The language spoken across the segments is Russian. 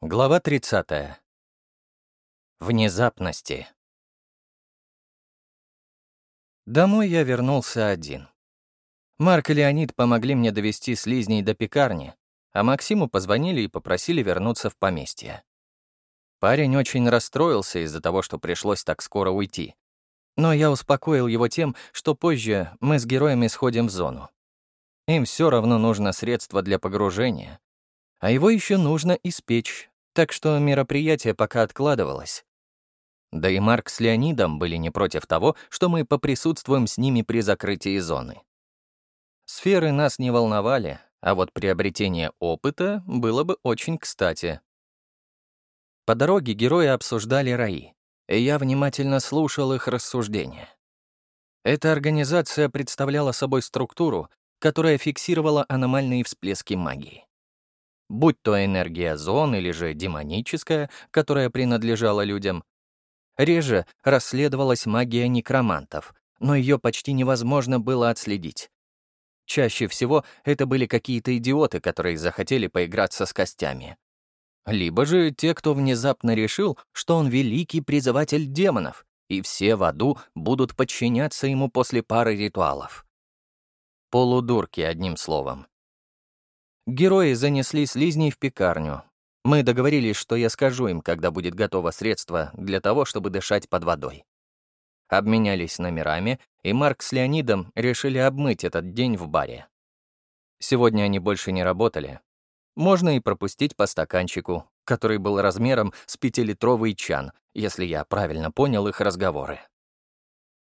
Глава 30. Внезапности. Домой я вернулся один. Марк и Леонид помогли мне довести слизней до пекарни, а Максиму позвонили и попросили вернуться в поместье. Парень очень расстроился из-за того, что пришлось так скоро уйти. Но я успокоил его тем, что позже мы с героями сходим в зону. Им все равно нужно средство для погружения, а его еще нужно испечь, так что мероприятие пока откладывалось. Да и Марк с Леонидом были не против того, что мы поприсутствуем с ними при закрытии зоны. Сферы нас не волновали, а вот приобретение опыта было бы очень кстати. По дороге герои обсуждали раи, и я внимательно слушал их рассуждения. Эта организация представляла собой структуру, которая фиксировала аномальные всплески магии будь то энергия зон или же демоническая, которая принадлежала людям. Реже расследовалась магия некромантов, но ее почти невозможно было отследить. Чаще всего это были какие-то идиоты, которые захотели поиграться с костями. Либо же те, кто внезапно решил, что он великий призыватель демонов, и все в аду будут подчиняться ему после пары ритуалов. Полудурки, одним словом. Герои занесли слизней в пекарню. Мы договорились, что я скажу им, когда будет готово средство для того, чтобы дышать под водой. Обменялись номерами, и Марк с Леонидом решили обмыть этот день в баре. Сегодня они больше не работали. Можно и пропустить по стаканчику, который был размером с пятилитровый чан, если я правильно понял их разговоры.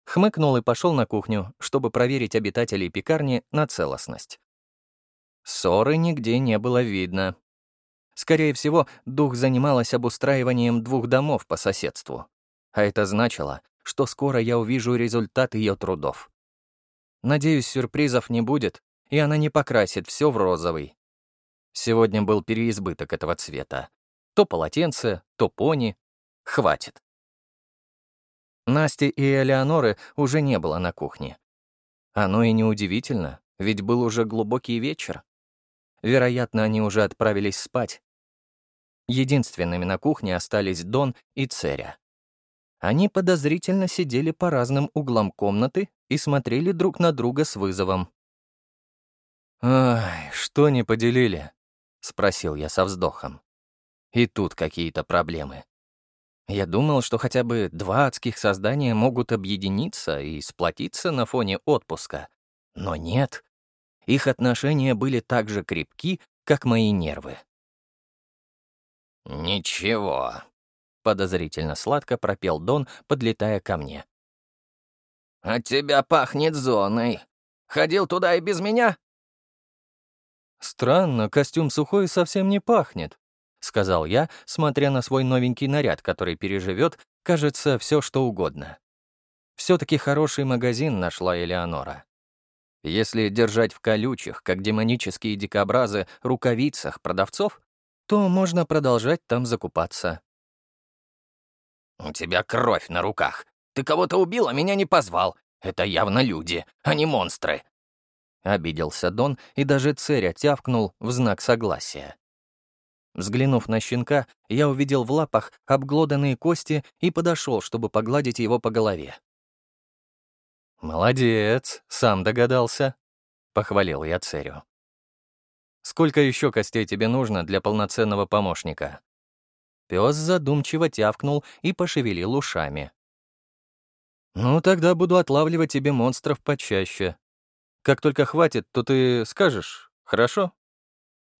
Хмыкнул и пошел на кухню, чтобы проверить обитателей пекарни на целостность. Ссоры нигде не было видно. Скорее всего, дух занималась обустраиванием двух домов по соседству. А это значило, что скоро я увижу результат ее трудов. Надеюсь, сюрпризов не будет, и она не покрасит все в розовый. Сегодня был переизбыток этого цвета. То полотенце, то пони. Хватит. Насти и Элеоноры уже не было на кухне. Оно и неудивительно, ведь был уже глубокий вечер. Вероятно, они уже отправились спать. Единственными на кухне остались Дон и Церя. Они подозрительно сидели по разным углам комнаты и смотрели друг на друга с вызовом. «Ай, что не поделили?» — спросил я со вздохом. И тут какие-то проблемы. Я думал, что хотя бы два адских создания могут объединиться и сплотиться на фоне отпуска. Но нет. Их отношения были так же крепки, как мои нервы. «Ничего», — подозрительно сладко пропел Дон, подлетая ко мне. «От тебя пахнет зоной. Ходил туда и без меня?» «Странно, костюм сухой совсем не пахнет», — сказал я, смотря на свой новенький наряд, который переживет, кажется, все что угодно. Все-таки хороший магазин нашла Элеонора. Если держать в колючих, как демонические дикобразы, рукавицах продавцов, то можно продолжать там закупаться. «У тебя кровь на руках. Ты кого-то убил, а меня не позвал. Это явно люди, а не монстры». Обиделся Дон и даже Церя тявкнул в знак согласия. Взглянув на щенка, я увидел в лапах обглоданные кости и подошел, чтобы погладить его по голове. «Молодец, сам догадался», — похвалил я Церю. «Сколько еще костей тебе нужно для полноценного помощника?» Пес задумчиво тявкнул и пошевелил ушами. «Ну, тогда буду отлавливать тебе монстров почаще. Как только хватит, то ты скажешь, хорошо?»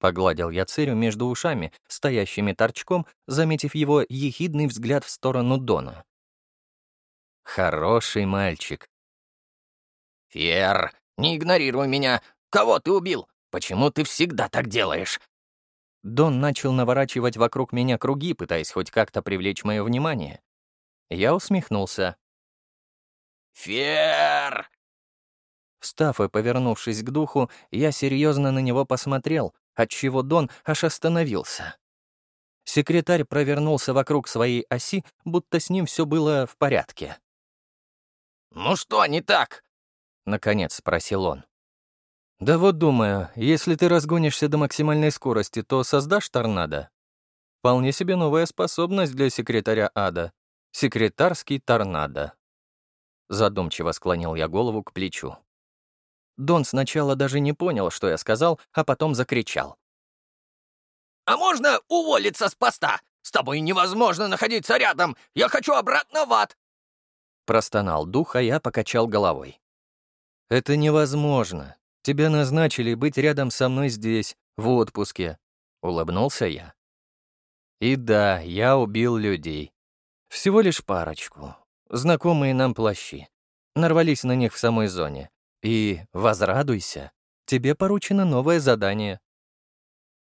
Погладил я Церю между ушами, стоящими торчком, заметив его ехидный взгляд в сторону Дона. «Хороший мальчик», «Фер, не игнорируй меня! Кого ты убил? Почему ты всегда так делаешь?» Дон начал наворачивать вокруг меня круги, пытаясь хоть как-то привлечь мое внимание. Я усмехнулся. «Фер!» Встав и повернувшись к духу, я серьезно на него посмотрел, отчего Дон аж остановился. Секретарь провернулся вокруг своей оси, будто с ним все было в порядке. «Ну что не так?» Наконец спросил он. «Да вот думаю, если ты разгонишься до максимальной скорости, то создашь торнадо?» Вполне себе новая способность для секретаря ада. Секретарский торнадо. Задумчиво склонил я голову к плечу. Дон сначала даже не понял, что я сказал, а потом закричал. «А можно уволиться с поста? С тобой невозможно находиться рядом! Я хочу обратно в ад!» Простонал дух, а я покачал головой. «Это невозможно. Тебя назначили быть рядом со мной здесь, в отпуске», — улыбнулся я. «И да, я убил людей. Всего лишь парочку. Знакомые нам плащи. Нарвались на них в самой зоне. И возрадуйся, тебе поручено новое задание».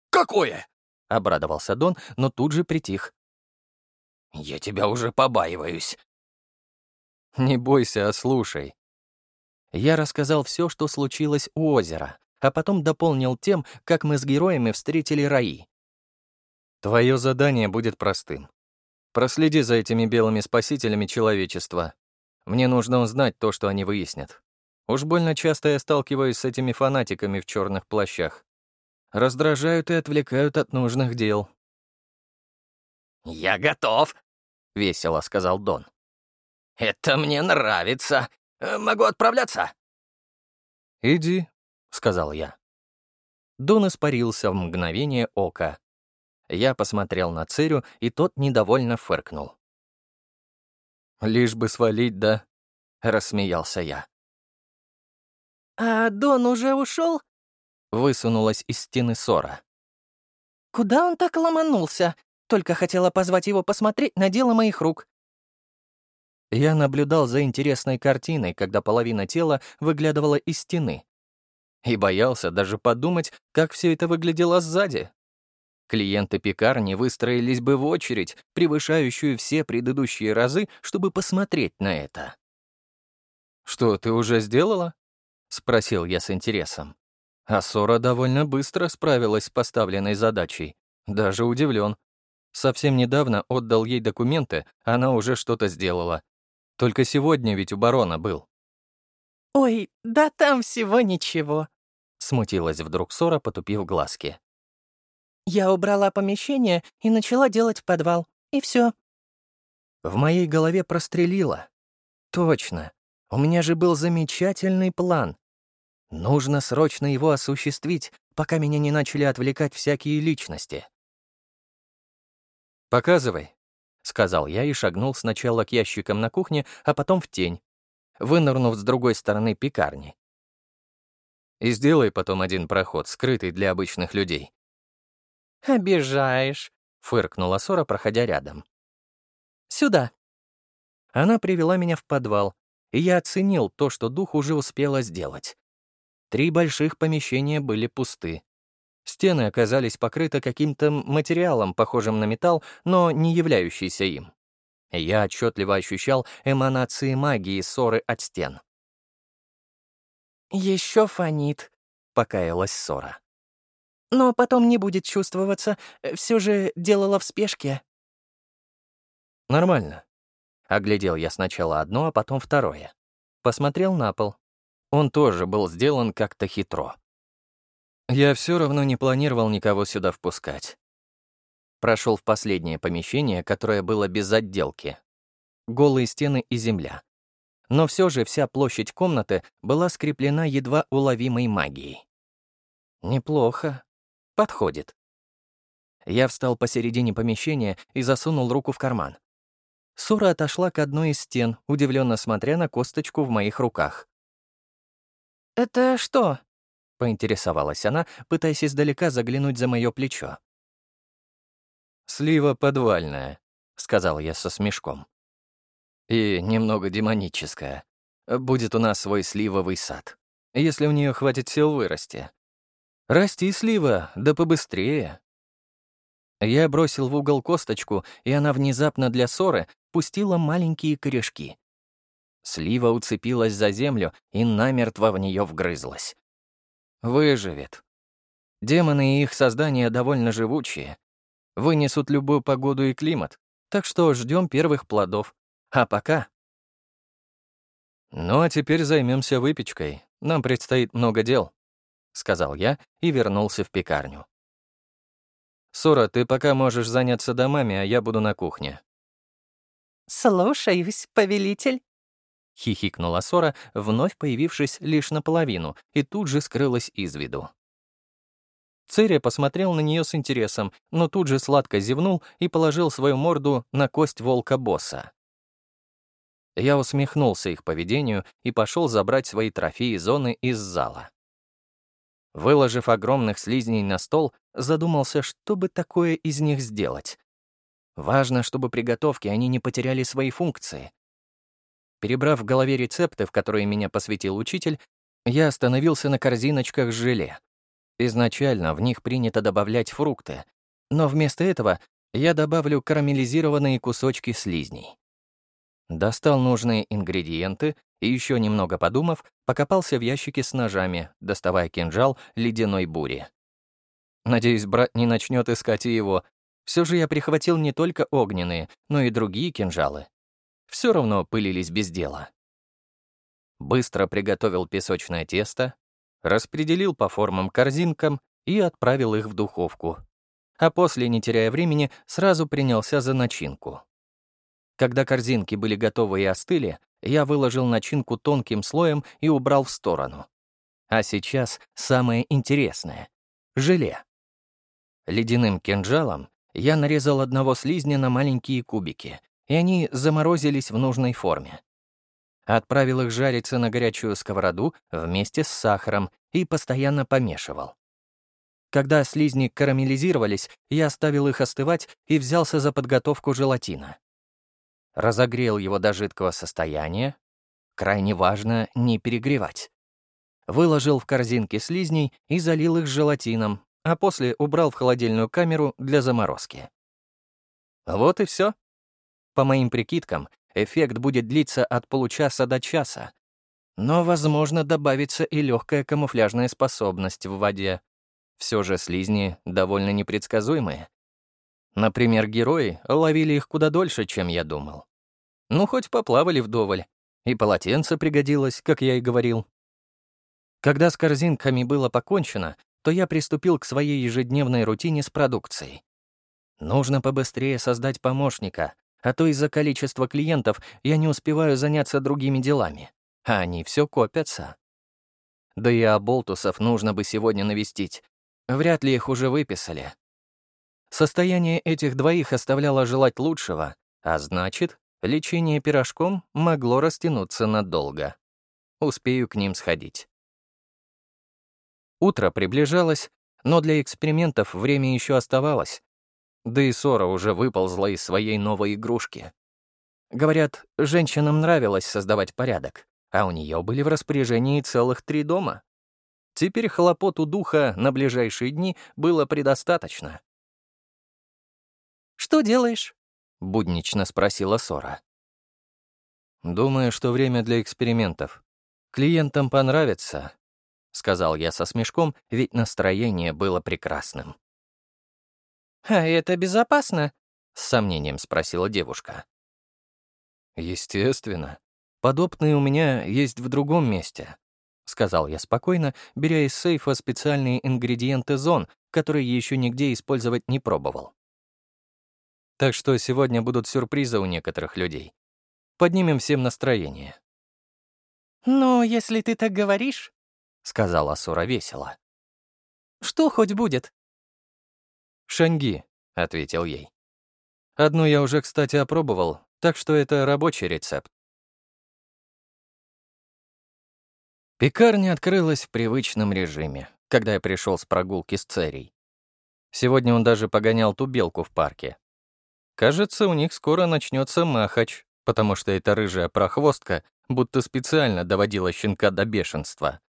«Какое?» — обрадовался Дон, но тут же притих. «Я тебя уже побаиваюсь». «Не бойся, а слушай». Я рассказал все, что случилось у озера, а потом дополнил тем, как мы с героями встретили Раи. Твое задание будет простым. Проследи за этими белыми спасителями человечества. Мне нужно узнать то, что они выяснят. Уж больно часто я сталкиваюсь с этими фанатиками в черных плащах. Раздражают и отвлекают от нужных дел. «Я готов», — весело сказал Дон. «Это мне нравится. Э, могу отправляться?» «Иди», — сказал я. Дон испарился в мгновение ока. Я посмотрел на Цирю, и тот недовольно фыркнул. «Лишь бы свалить, да?» — рассмеялся я. «А Дон уже ушел? Высунулась из стены Сора. «Куда он так ломанулся? Только хотела позвать его посмотреть на дело моих рук». Я наблюдал за интересной картиной, когда половина тела выглядывала из стены. И боялся даже подумать, как все это выглядело сзади. Клиенты пекарни выстроились бы в очередь, превышающую все предыдущие разы, чтобы посмотреть на это. «Что, ты уже сделала?» — спросил я с интересом. А Сора довольно быстро справилась с поставленной задачей. Даже удивлен. Совсем недавно отдал ей документы, она уже что-то сделала. Только сегодня ведь у барона был. «Ой, да там всего ничего», — смутилась вдруг Сора, потупив глазки. Я убрала помещение и начала делать подвал. И все. В моей голове прострелило. Точно. У меня же был замечательный план. Нужно срочно его осуществить, пока меня не начали отвлекать всякие личности. «Показывай», — сказал я и шагнул сначала к ящикам на кухне, а потом в тень, вынырнув с другой стороны пекарни. И сделай потом один проход, скрытый для обычных людей. «Обижаешь», — фыркнула Сора, проходя рядом. «Сюда». Она привела меня в подвал, и я оценил то, что дух уже успела сделать. Три больших помещения были пусты. Стены оказались покрыты каким-то материалом, похожим на металл, но не являющийся им. Я отчетливо ощущал эманации магии ссоры от стен. Еще фонит», — покаялась Сора. Но потом не будет чувствоваться. Все же делала в спешке. Нормально. Оглядел я сначала одно, а потом второе. Посмотрел на пол. Он тоже был сделан как-то хитро. Я все равно не планировал никого сюда впускать. Прошел в последнее помещение, которое было без отделки. Голые стены и земля. Но все же вся площадь комнаты была скреплена едва уловимой магией. Неплохо. Подходит. Я встал посередине помещения и засунул руку в карман. Сура отошла к одной из стен, удивленно смотря на косточку в моих руках. «Это что?» — поинтересовалась она, пытаясь издалека заглянуть за мое плечо. «Слива подвальная», — сказал я со смешком. «И немного демоническая. Будет у нас свой сливовый сад, если у нее хватит сил вырасти. «Расти, слива, да побыстрее!» Я бросил в угол косточку, и она внезапно для ссоры пустила маленькие корешки. Слива уцепилась за землю и намертво в нее вгрызлась. Выживет. Демоны и их создания довольно живучие. Вынесут любую погоду и климат, так что ждем первых плодов. А пока... Ну а теперь займемся выпечкой. Нам предстоит много дел. — сказал я и вернулся в пекарню. Сора, ты пока можешь заняться домами, а я буду на кухне». «Слушаюсь, повелитель», — хихикнула Сора, вновь появившись лишь наполовину, и тут же скрылась из виду. Церя посмотрел на нее с интересом, но тут же сладко зевнул и положил свою морду на кость волка-босса. Я усмехнулся их поведению и пошел забрать свои трофеи зоны из зала. Выложив огромных слизней на стол, задумался, что бы такое из них сделать. Важно, чтобы при готовке они не потеряли свои функции. Перебрав в голове рецепты, в которые меня посвятил учитель, я остановился на корзиночках с желе. Изначально в них принято добавлять фрукты, но вместо этого я добавлю карамелизированные кусочки слизней. Достал нужные ингредиенты и, еще немного подумав, покопался в ящике с ножами, доставая кинжал ледяной бури. Надеюсь, брат не начнет искать его. Все же я прихватил не только огненные, но и другие кинжалы. Все равно пылились без дела. Быстро приготовил песочное тесто, распределил по формам корзинкам и отправил их в духовку. А после, не теряя времени, сразу принялся за начинку. Когда корзинки были готовы и остыли, я выложил начинку тонким слоем и убрал в сторону. А сейчас самое интересное — желе. Ледяным кинжалом я нарезал одного слизня на маленькие кубики, и они заморозились в нужной форме. Отправил их жариться на горячую сковороду вместе с сахаром и постоянно помешивал. Когда слизни карамелизировались, я оставил их остывать и взялся за подготовку желатина. Разогрел его до жидкого состояния. Крайне важно не перегревать. Выложил в корзинки слизней и залил их желатином, а после убрал в холодильную камеру для заморозки. Вот и все. По моим прикидкам, эффект будет длиться от получаса до часа. Но, возможно, добавится и легкая камуфляжная способность в воде. Все же слизни довольно непредсказуемые. Например, герои ловили их куда дольше, чем я думал. Ну, хоть поплавали вдоволь. И полотенце пригодилось, как я и говорил. Когда с корзинками было покончено, то я приступил к своей ежедневной рутине с продукцией. Нужно побыстрее создать помощника, а то из-за количества клиентов я не успеваю заняться другими делами, а они все копятся. Да и оболтусов нужно бы сегодня навестить. Вряд ли их уже выписали. Состояние этих двоих оставляло желать лучшего, а значит, лечение пирожком могло растянуться надолго. Успею к ним сходить. Утро приближалось, но для экспериментов время еще оставалось, да и Сора уже выползла из своей новой игрушки. Говорят, женщинам нравилось создавать порядок, а у нее были в распоряжении целых три дома. Теперь хлопот у духа на ближайшие дни было предостаточно. «Что делаешь?» — буднично спросила Сора. «Думаю, что время для экспериментов. Клиентам понравится», — сказал я со смешком, ведь настроение было прекрасным. «А это безопасно?» — с сомнением спросила девушка. «Естественно. Подобные у меня есть в другом месте», — сказал я спокойно, беря из сейфа специальные ингредиенты зон, которые еще нигде использовать не пробовал. Так что сегодня будут сюрпризы у некоторых людей. Поднимем всем настроение. «Ну, если ты так говоришь», — сказала Сура весело. «Что хоть будет?» «Шанги», — ответил ей. «Одну я уже, кстати, опробовал, так что это рабочий рецепт». Пекарня открылась в привычном режиме, когда я пришел с прогулки с Церей. Сегодня он даже погонял ту белку в парке. Кажется, у них скоро начнется махач, потому что эта рыжая прохвостка будто специально доводила щенка до бешенства.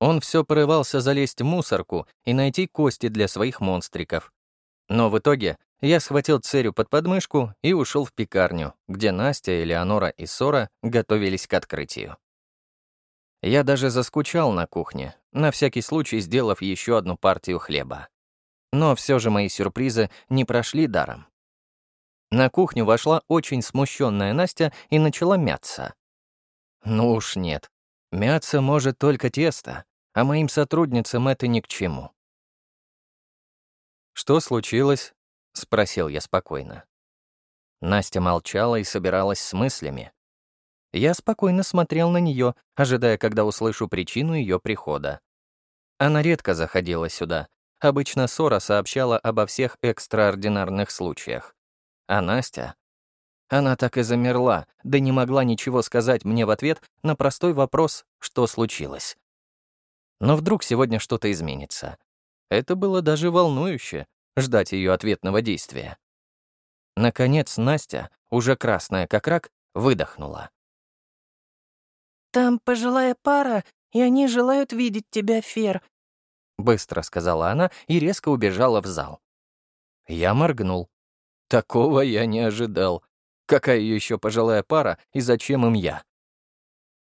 Он все порывался залезть в мусорку и найти кости для своих монстриков. Но в итоге я схватил Церю под подмышку и ушел в пекарню, где Настя, Элеонора и Сора готовились к открытию. Я даже заскучал на кухне, на всякий случай сделав еще одну партию хлеба. Но все же мои сюрпризы не прошли даром. На кухню вошла очень смущенная Настя и начала мяться. Ну уж нет, мяться может только тесто, а моим сотрудницам это ни к чему. «Что случилось?» — спросил я спокойно. Настя молчала и собиралась с мыслями. Я спокойно смотрел на нее, ожидая, когда услышу причину ее прихода. Она редко заходила сюда. Обычно Сора сообщала обо всех экстраординарных случаях. А Настя? Она так и замерла, да не могла ничего сказать мне в ответ на простой вопрос, что случилось. Но вдруг сегодня что-то изменится. Это было даже волнующе — ждать ее ответного действия. Наконец Настя, уже красная как рак, выдохнула. «Там пожилая пара, и они желают видеть тебя, Фер», — быстро сказала она и резко убежала в зал. Я моргнул. Такого я не ожидал. Какая еще пожилая пара и зачем им я?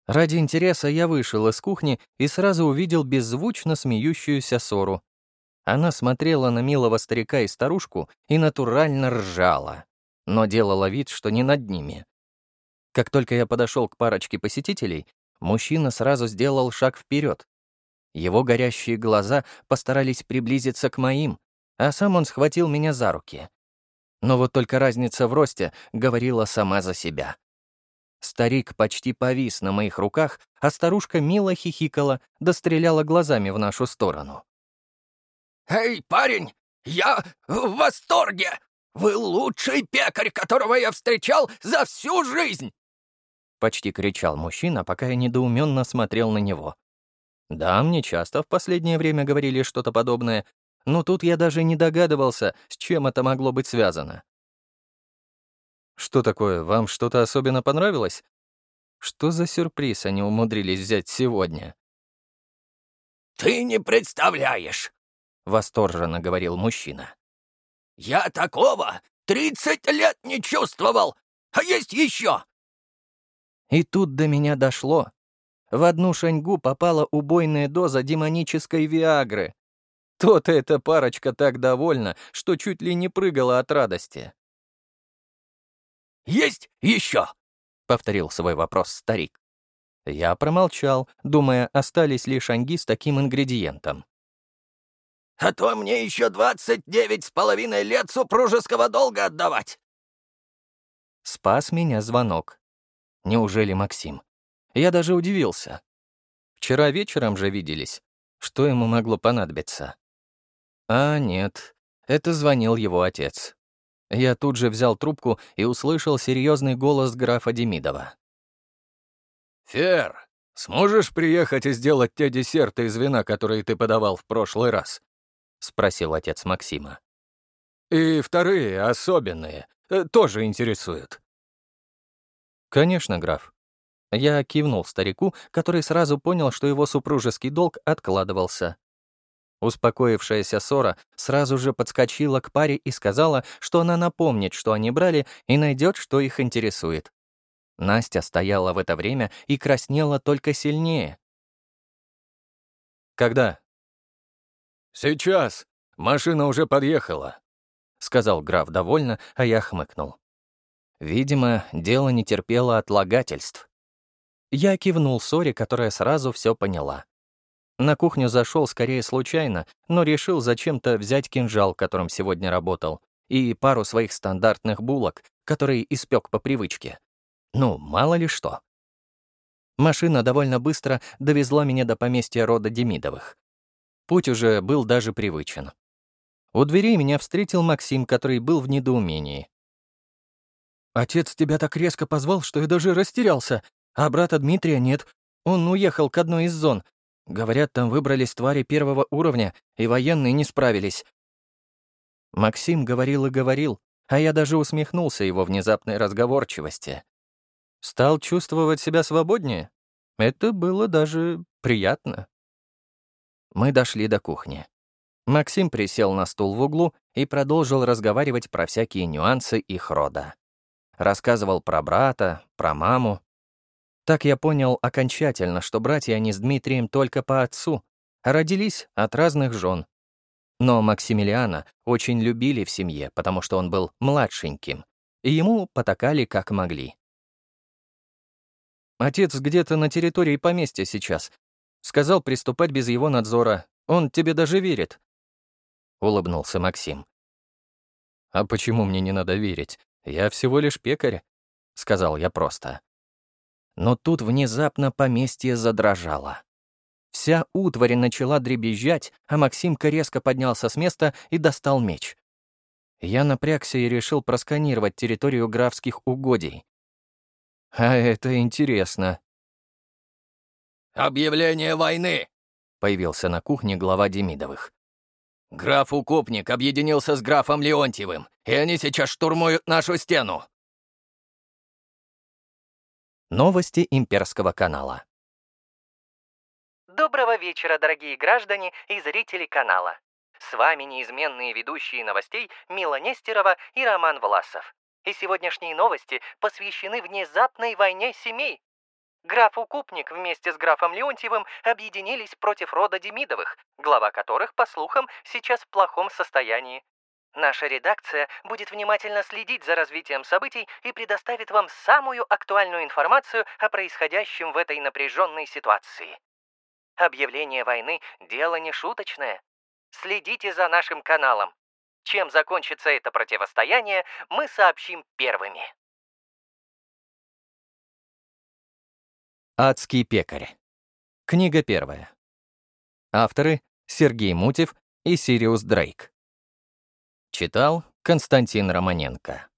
Ради интереса я вышел из кухни и сразу увидел беззвучно смеющуюся ссору. Она смотрела на милого старика и старушку и натурально ржала, но делала вид, что не над ними. Как только я подошел к парочке посетителей, мужчина сразу сделал шаг вперед. Его горящие глаза постарались приблизиться к моим, а сам он схватил меня за руки. Но вот только разница в росте говорила сама за себя. Старик почти повис на моих руках, а старушка мило хихикала, да стреляла глазами в нашу сторону. «Эй, парень, я в восторге! Вы лучший пекарь, которого я встречал за всю жизнь!» Почти кричал мужчина, пока я недоуменно смотрел на него. Да, мне часто в последнее время говорили что-то подобное, но тут я даже не догадывался, с чем это могло быть связано. Что такое, вам что-то особенно понравилось? Что за сюрприз они умудрились взять сегодня? «Ты не представляешь!» — восторженно говорил мужчина. «Я такого тридцать лет не чувствовал! А есть еще!» И тут до меня дошло. В одну шаньгу попала убойная доза демонической виагры. То-то эта парочка так довольна, что чуть ли не прыгала от радости. «Есть еще?» — повторил свой вопрос старик. Я промолчал, думая, остались ли шанги с таким ингредиентом. «А то мне еще двадцать девять с половиной лет супружеского долга отдавать!» Спас меня звонок. Неужели Максим? Я даже удивился. Вчера вечером же виделись. Что ему могло понадобиться? А нет, это звонил его отец. Я тут же взял трубку и услышал серьезный голос графа Демидова. «Фер, сможешь приехать и сделать те десерты из вина, которые ты подавал в прошлый раз?» — спросил отец Максима. «И вторые, особенные, э, тоже интересуют». «Конечно, граф». Я кивнул старику, который сразу понял, что его супружеский долг откладывался. Успокоившаяся Сора сразу же подскочила к паре и сказала, что она напомнит, что они брали, и найдет, что их интересует. Настя стояла в это время и краснела только сильнее. «Когда?» «Сейчас. Машина уже подъехала», — сказал граф довольно, а я хмыкнул. Видимо, дело не терпело отлагательств. Я кивнул Соре, которая сразу все поняла. На кухню зашел скорее случайно, но решил зачем-то взять кинжал, которым сегодня работал, и пару своих стандартных булок, которые испек по привычке. Ну, мало ли что. Машина довольно быстро довезла меня до поместья рода Демидовых. Путь уже был даже привычен. У дверей меня встретил Максим, который был в недоумении. «Отец тебя так резко позвал, что я даже растерялся, а брата Дмитрия нет. Он уехал к одной из зон, Говорят, там выбрались твари первого уровня, и военные не справились. Максим говорил и говорил, а я даже усмехнулся его внезапной разговорчивости. Стал чувствовать себя свободнее. Это было даже приятно. Мы дошли до кухни. Максим присел на стул в углу и продолжил разговаривать про всякие нюансы их рода. Рассказывал про брата, про маму, так я понял окончательно, что братья они с Дмитрием только по отцу, родились от разных жен. Но Максимилиана очень любили в семье, потому что он был младшеньким, и ему потакали как могли. «Отец где-то на территории поместья сейчас. Сказал приступать без его надзора. Он тебе даже верит». — улыбнулся Максим. «А почему мне не надо верить? Я всего лишь пекарь», — сказал я просто. Но тут внезапно поместье задрожало. Вся утварь начала дребезжать, а Максимка резко поднялся с места и достал меч. Я напрягся и решил просканировать территорию графских угодий. А это интересно. «Объявление войны!» — появился на кухне глава Демидовых. «Граф Укупник объединился с графом Леонтьевым, и они сейчас штурмуют нашу стену!» Новости имперского канала. Доброго вечера, дорогие граждане и зрители канала. С вами неизменные ведущие новостей Мила Нестерова и Роман Власов. И сегодняшние новости посвящены внезапной войне семей. Граф Укупник вместе с графом Леонтьевым объединились против рода Демидовых, глава которых, по слухам, сейчас в плохом состоянии. Наша редакция будет внимательно следить за развитием событий и предоставит вам самую актуальную информацию о происходящем в этой напряженной ситуации. Объявление войны – дело не шуточное. Следите за нашим каналом. Чем закончится это противостояние, мы сообщим первыми. Адский пекарь. Книга первая. Авторы Сергей Мутев и Сириус Дрейк. Читал Константин Романенко.